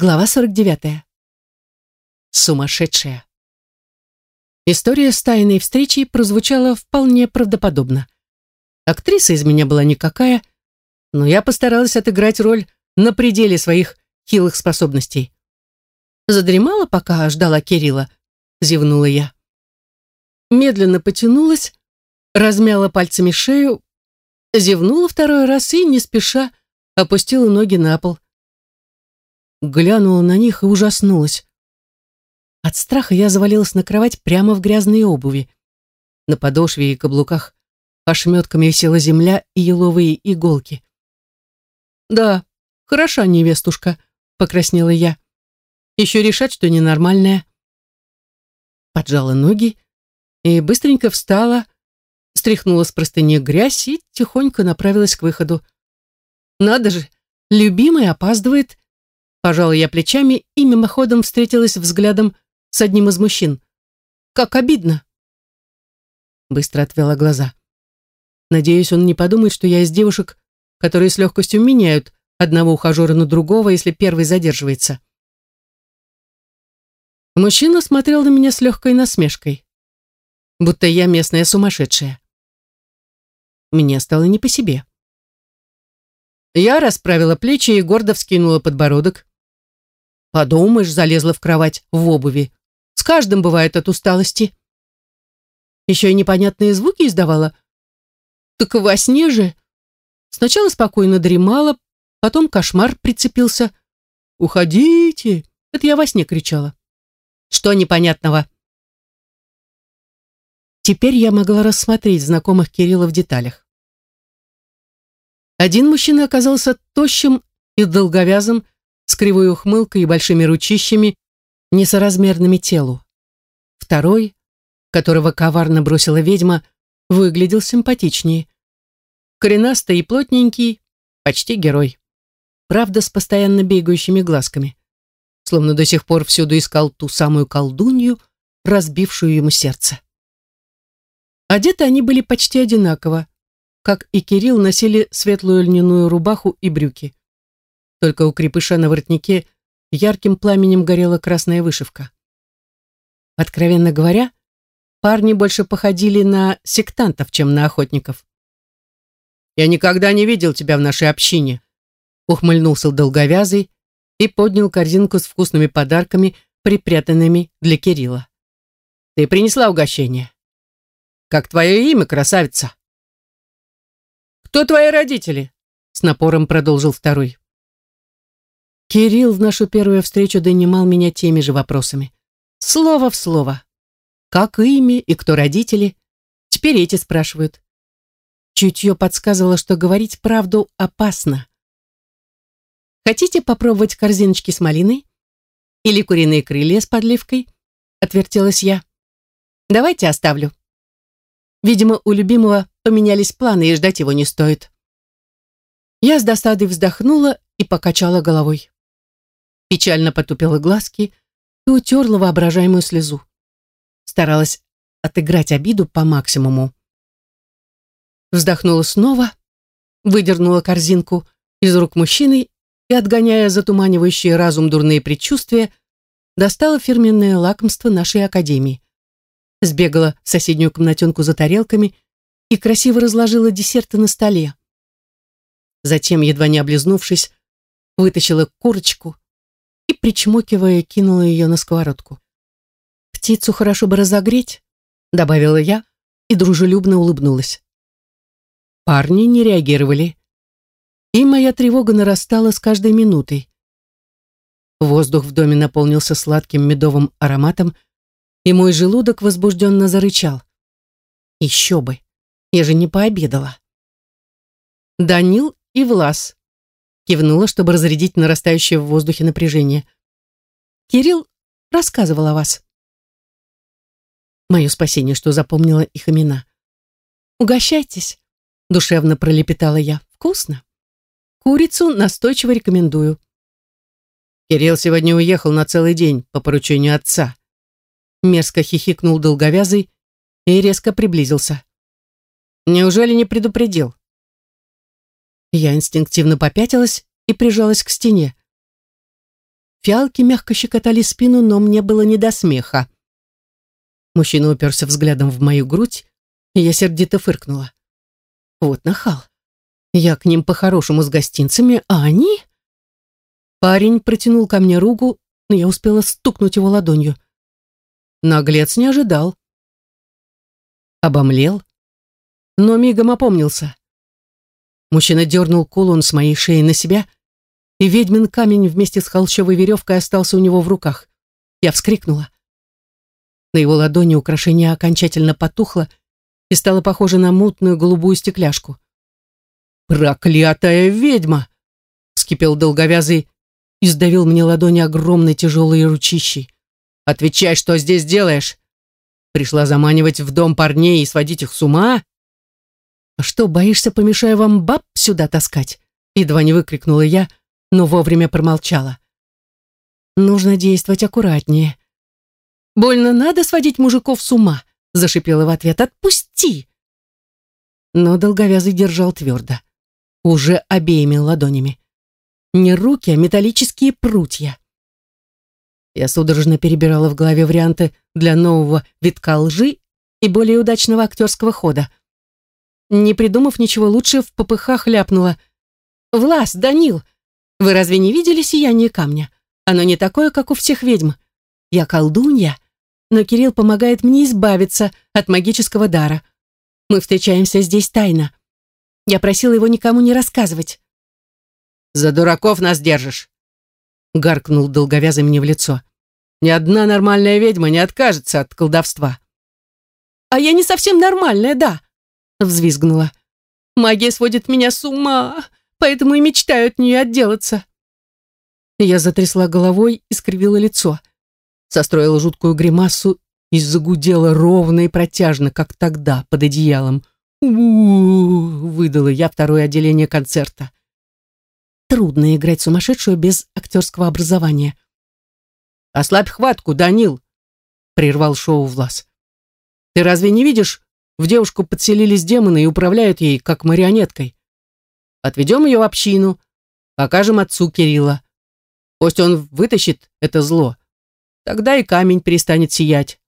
Глава 49. Сумасшедшая. История с тайной встречей прозвучала вполне правдоподобно. Актриса из меня была никакая, но я постаралась отыграть роль на пределе своих хилых способностей. Задремала, пока ждала Кирилла, зевнула я. Медленно потянулась, размяла пальцами шею, зевнула второй раз и, не спеша, опустила ноги на пол глянула на них и ужаснулась. От страха я завалилась на кровать прямо в грязные обуви. На подошве и каблуках ошметками висела земля и еловые иголки. «Да, хороша невестушка», — покраснела я. «Еще решать, что ненормальная». Поджала ноги и быстренько встала, стряхнула с простыни грязь и тихонько направилась к выходу. «Надо же, любимый опаздывает Пожала я плечами и мимоходом встретилась взглядом с одним из мужчин. Как обидно. Быстро отвела глаза. Надеюсь, он не подумает, что я из девушек, которые с легкостью меняют одного ухажера на другого, если первый задерживается. Мужчина смотрел на меня с легкой насмешкой, будто я местная сумасшедшая. Мне стало не по себе. Я расправила плечи и гордо вскинула подбородок. Подумаешь, залезла в кровать в обуви. С каждым бывает от усталости. Еще и непонятные звуки издавала. Так во сне же. Сначала спокойно дремала, потом кошмар прицепился. «Уходите!» Это я во сне кричала. «Что непонятного?» Теперь я могла рассмотреть знакомых Кирилла в деталях. Один мужчина оказался тощим и долговязым, с кривой ухмылкой и большими ручищами, несоразмерными телу. Второй, которого коварно бросила ведьма, выглядел симпатичнее. Коренастый и плотненький, почти герой. Правда, с постоянно бегающими глазками. Словно до сих пор всюду искал ту самую колдунью, разбившую ему сердце. Одеты они были почти одинаково, как и Кирилл носили светлую льняную рубаху и брюки. Только у крепыша на воротнике ярким пламенем горела красная вышивка. Откровенно говоря, парни больше походили на сектантов, чем на охотников. «Я никогда не видел тебя в нашей общине», ухмыльнулся долговязый и поднял корзинку с вкусными подарками, припрятанными для Кирилла. «Ты принесла угощение. Как твое имя, красавица?» «Кто твои родители?» с напором продолжил второй. Кирилл в нашу первую встречу донимал меня теми же вопросами. Слово в слово. Как имя и кто родители? Теперь эти спрашивают. Чутье подсказывало, что говорить правду опасно. Хотите попробовать корзиночки с малиной? Или куриные крылья с подливкой? Отвертелась я. Давайте оставлю. Видимо, у любимого поменялись планы, и ждать его не стоит. Я с досадой вздохнула и покачала головой печально потупила глазки и утерла воображаемую слезу. Старалась отыграть обиду по максимуму. Вздохнула снова, выдернула корзинку из рук мужчины и, отгоняя затуманивающие разум дурные предчувствия, достала фирменное лакомство нашей академии. Сбегала в соседнюю комнатенку за тарелками и красиво разложила десерты на столе. Затем, едва не облизнувшись, вытащила курочку, причмокивая, кинула ее на сковородку. «Птицу хорошо бы разогреть», — добавила я и дружелюбно улыбнулась. Парни не реагировали, и моя тревога нарастала с каждой минутой. Воздух в доме наполнился сладким медовым ароматом, и мой желудок возбужденно зарычал. Еще бы, я же не пообедала. Данил и Влас кивнула, чтобы разрядить нарастающее в воздухе напряжение. «Кирилл рассказывал о вас». Мое спасение, что запомнила их имена. «Угощайтесь», — душевно пролепетала я. «Вкусно. Курицу настойчиво рекомендую». Кирилл сегодня уехал на целый день по поручению отца. Мерзко хихикнул долговязый и резко приблизился. «Неужели не предупредил?» Я инстинктивно попятилась и прижалась к стене. Фиалки мягко щекотали спину, но мне было не до смеха. Мужчина уперся взглядом в мою грудь, и я сердито фыркнула. Вот нахал. Я к ним по-хорошему с гостинцами, а они... Парень протянул ко мне руку, но я успела стукнуть его ладонью. Наглец не ожидал. Обомлел, но мигом опомнился. Мужчина дернул кулон с моей шеи на себя, и ведьмин камень вместе с холщовой веревкой остался у него в руках. Я вскрикнула. На его ладони украшение окончательно потухло и стало похоже на мутную голубую стекляшку. «Проклятая ведьма!» — вскипел долговязый и сдавил мне ладони огромной тяжелой ручищей. «Отвечай, что здесь делаешь? Пришла заманивать в дом парней и сводить их с ума?» «А что, боишься, помешаю вам баб сюда таскать?» Едва не выкрикнула я, но вовремя промолчала. «Нужно действовать аккуратнее». «Больно надо сводить мужиков с ума», зашипела в ответ. «Отпусти!» Но долговязый держал твердо, уже обеими ладонями. Не руки, а металлические прутья. Я судорожно перебирала в голове варианты для нового витка лжи и более удачного актерского хода. Не придумав ничего лучше, в попыхах ляпнула. «Влас, Данил, вы разве не видели сияние камня? Оно не такое, как у всех ведьм. Я колдунья, но Кирилл помогает мне избавиться от магического дара. Мы встречаемся здесь тайно. Я просила его никому не рассказывать». «За дураков нас держишь!» гаркнул долговязый мне в лицо. «Ни одна нормальная ведьма не откажется от колдовства». «А я не совсем нормальная, да!» Взвизгнула. «Магия сводит меня с ума, поэтому и мечтаю от нее отделаться». Я затрясла головой и скривила лицо. Состроила жуткую гримасу и загудела ровно и протяжно, как тогда, под одеялом. у, выдала я второе отделение концерта. Трудно играть сумасшедшую без актерского образования. «Ослабь хватку, Данил!» — прервал шоу Влас. «Ты разве не видишь, в девушку подселились демоны и управляют ей, как марионеткой. Отведем ее в общину, покажем отцу Кирилла. Пусть он вытащит это зло. Тогда и камень перестанет сиять.